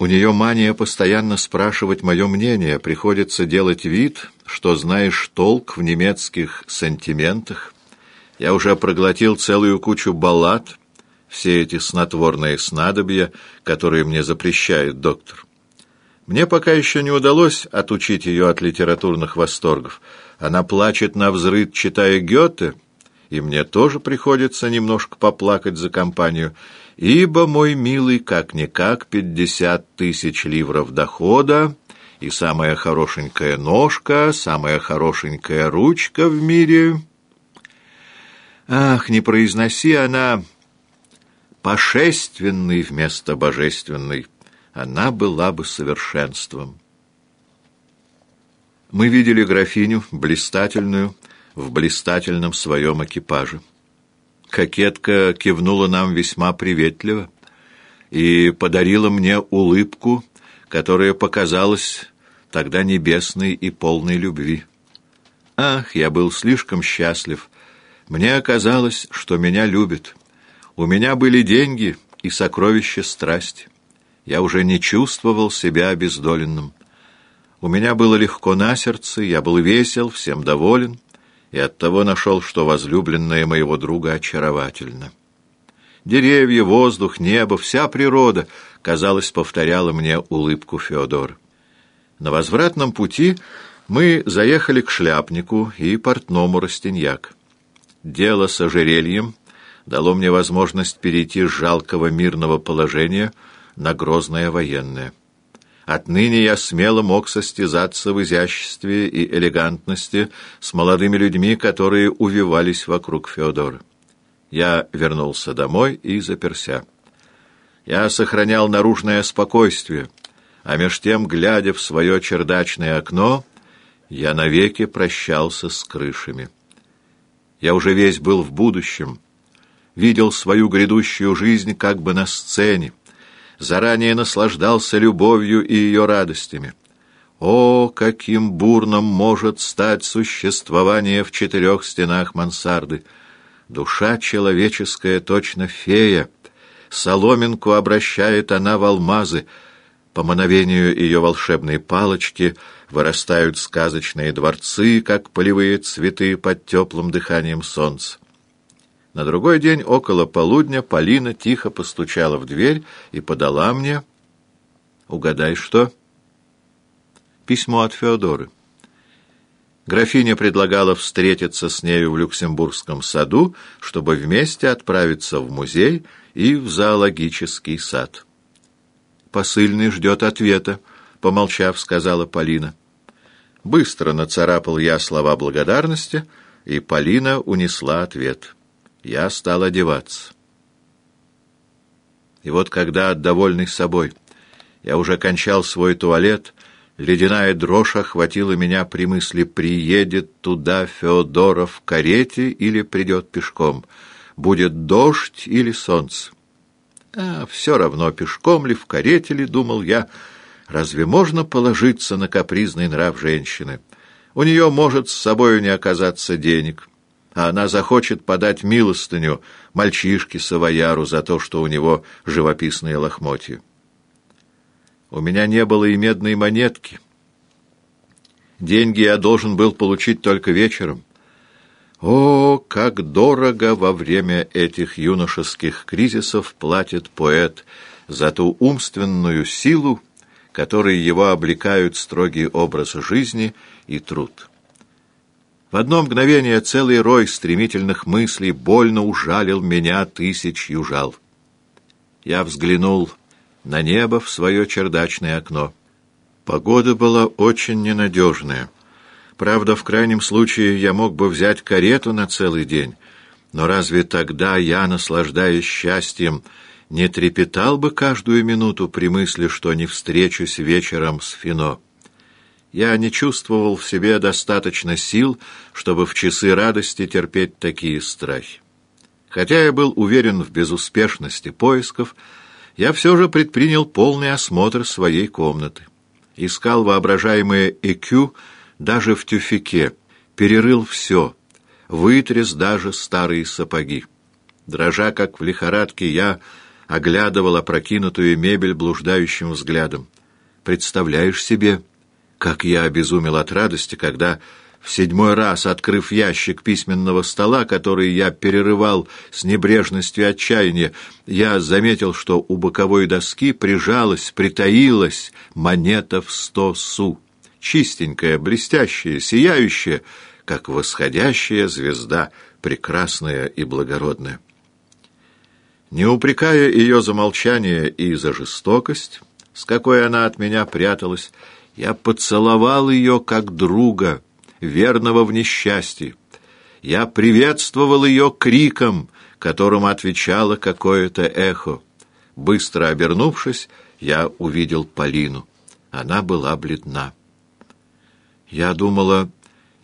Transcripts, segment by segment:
У нее мания постоянно спрашивать мое мнение, приходится делать вид, что знаешь толк в немецких сантиментах. Я уже проглотил целую кучу баллад, все эти снотворные снадобья, которые мне запрещает доктор. Мне пока еще не удалось отучить ее от литературных восторгов. Она плачет на взрыд, читая Гёте, и мне тоже приходится немножко поплакать за компанию, ибо, мой милый, как-никак пятьдесят тысяч ливров дохода и самая хорошенькая ножка, самая хорошенькая ручка в мире. Ах, не произноси она пошественный вместо божественный, она была бы совершенством. Мы видели графиню, блистательную, в блистательном своем экипаже. Кокетка кивнула нам весьма приветливо и подарила мне улыбку, которая показалась тогда небесной и полной любви. Ах, я был слишком счастлив. Мне оказалось, что меня любят. У меня были деньги и сокровища страсти. Я уже не чувствовал себя обездоленным. У меня было легко на сердце, я был весел, всем доволен, и оттого нашел, что возлюбленная моего друга очаровательна. Деревья, воздух, небо, вся природа, казалось, повторяла мне улыбку Феодора. На возвратном пути мы заехали к шляпнику и портному Растиньяк. Дело с ожерельем дало мне возможность перейти с жалкого мирного положения на грозное военное. Отныне я смело мог состязаться в изяществе и элегантности с молодыми людьми, которые увивались вокруг Феодора. Я вернулся домой и заперся. Я сохранял наружное спокойствие, а меж тем, глядя в свое чердачное окно, я навеки прощался с крышами. Я уже весь был в будущем, видел свою грядущую жизнь как бы на сцене, заранее наслаждался любовью и ее радостями. О, каким бурным может стать существование в четырех стенах мансарды! Душа человеческая точно фея, соломинку обращает она в алмазы, по мановению ее волшебной палочки вырастают сказочные дворцы, как полевые цветы под теплым дыханием солнца. На другой день около полудня Полина тихо постучала в дверь и подала мне... Угадай, что? Письмо от Феодоры. Графиня предлагала встретиться с нею в Люксембургском саду, чтобы вместе отправиться в музей и в зоологический сад. «Посыльный ждет ответа», — помолчав, сказала Полина. Быстро нацарапал я слова благодарности, и Полина унесла ответ я стал одеваться. И вот когда, довольный собой, я уже кончал свой туалет, ледяная дрожь охватила меня при мысли, приедет туда Феодоров в карете или придет пешком, будет дождь или солнце. А все равно, пешком ли, в карете ли, думал я, разве можно положиться на капризный нрав женщины? У нее может с собою не оказаться денег» а она захочет подать милостыню мальчишке-савояру за то, что у него живописные лохмотья. У меня не было и медной монетки. Деньги я должен был получить только вечером. О, как дорого во время этих юношеских кризисов платит поэт за ту умственную силу, которой его облекают строгий образ жизни и труд. В одно мгновение целый рой стремительных мыслей больно ужалил меня тысячью жал. Я взглянул на небо в свое чердачное окно. Погода была очень ненадежная. Правда, в крайнем случае я мог бы взять карету на целый день, но разве тогда я, наслаждаясь счастьем, не трепетал бы каждую минуту при мысли, что не встречусь вечером с Фино? Я не чувствовал в себе достаточно сил, чтобы в часы радости терпеть такие страхи. Хотя я был уверен в безуспешности поисков, я все же предпринял полный осмотр своей комнаты. Искал воображаемое ЭКЮ даже в тюфике, перерыл все, вытряс даже старые сапоги. Дрожа, как в лихорадке, я оглядывал опрокинутую мебель блуждающим взглядом. Представляешь себе, как я обезумел от радости, когда в седьмой раз, открыв ящик письменного стола, который я перерывал с небрежностью отчаяния, я заметил, что у боковой доски прижалась, притаилась монета в сто су. Чистенькая, блестящая, сияющая, как восходящая звезда, прекрасная и благородная. Не упрекая ее за молчание и за жестокость, с какой она от меня пряталась, я поцеловал ее как друга, верного в несчастье. Я приветствовал ее криком, которым отвечало какое-то эхо. Быстро обернувшись, я увидел Полину. Она была бледна. «Я думала,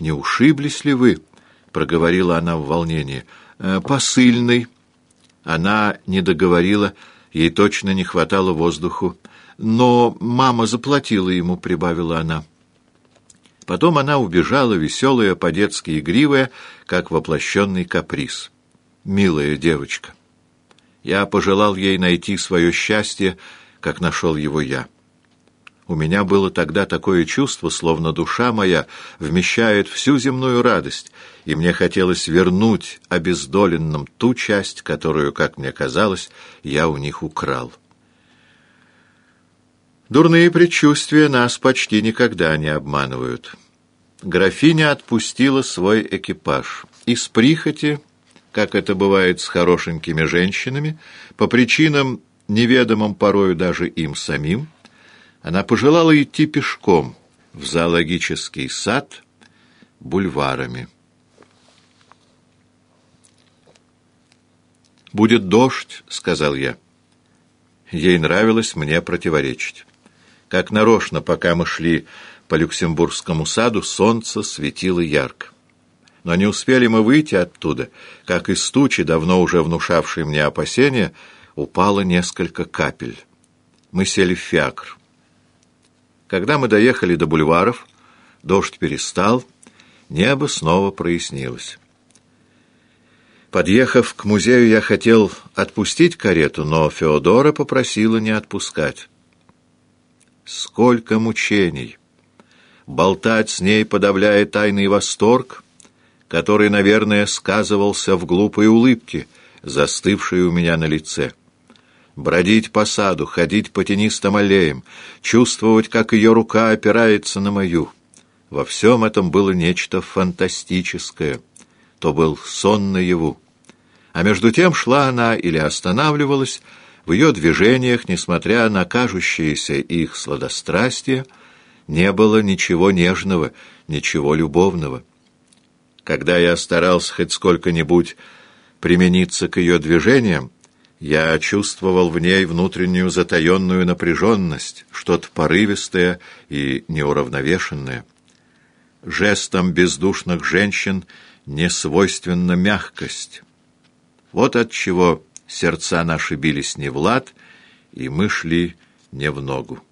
не ушиблись ли вы?» — проговорила она в волнении. «Э, «Посыльный». Она не договорила, ей точно не хватало воздуху. «Но мама заплатила ему», — прибавила она. Потом она убежала, веселая, по-детски игривая, как воплощенный каприз. Милая девочка. Я пожелал ей найти свое счастье, как нашел его я. У меня было тогда такое чувство, словно душа моя вмещает всю земную радость, и мне хотелось вернуть обездоленным ту часть, которую, как мне казалось, я у них украл. Дурные предчувствия нас почти никогда не обманывают. Графиня отпустила свой экипаж. Из прихоти, как это бывает с хорошенькими женщинами, по причинам, неведомым порою даже им самим, она пожелала идти пешком в зоологический сад бульварами. «Будет дождь», — сказал я. Ей нравилось мне противоречить. Как нарочно, пока мы шли по Люксембургскому саду, солнце светило ярко. Но не успели мы выйти оттуда, как из тучи, давно уже внушавшей мне опасения, упало несколько капель. Мы сели в фиакр. Когда мы доехали до бульваров, дождь перестал, небо снова прояснилось. Подъехав к музею, я хотел отпустить карету, но Феодора попросила не отпускать. Сколько мучений! Болтать с ней, подавляя тайный восторг, который, наверное, сказывался в глупой улыбке, застывшей у меня на лице бродить по саду, ходить по тенистым аллеям, чувствовать, как ее рука опирается на мою. Во всем этом было нечто фантастическое. То был сон наяву. А между тем шла она или останавливалась, в ее движениях, несмотря на кажущееся их сладострастие, не было ничего нежного, ничего любовного. Когда я старался хоть сколько-нибудь примениться к ее движениям, я чувствовал в ней внутреннюю затаенную напряженность, что-то порывистое и неуравновешенное. Жестом бездушных женщин не свойственна мягкость. Вот от чего сердца наши бились не в лад, и мы шли не в ногу.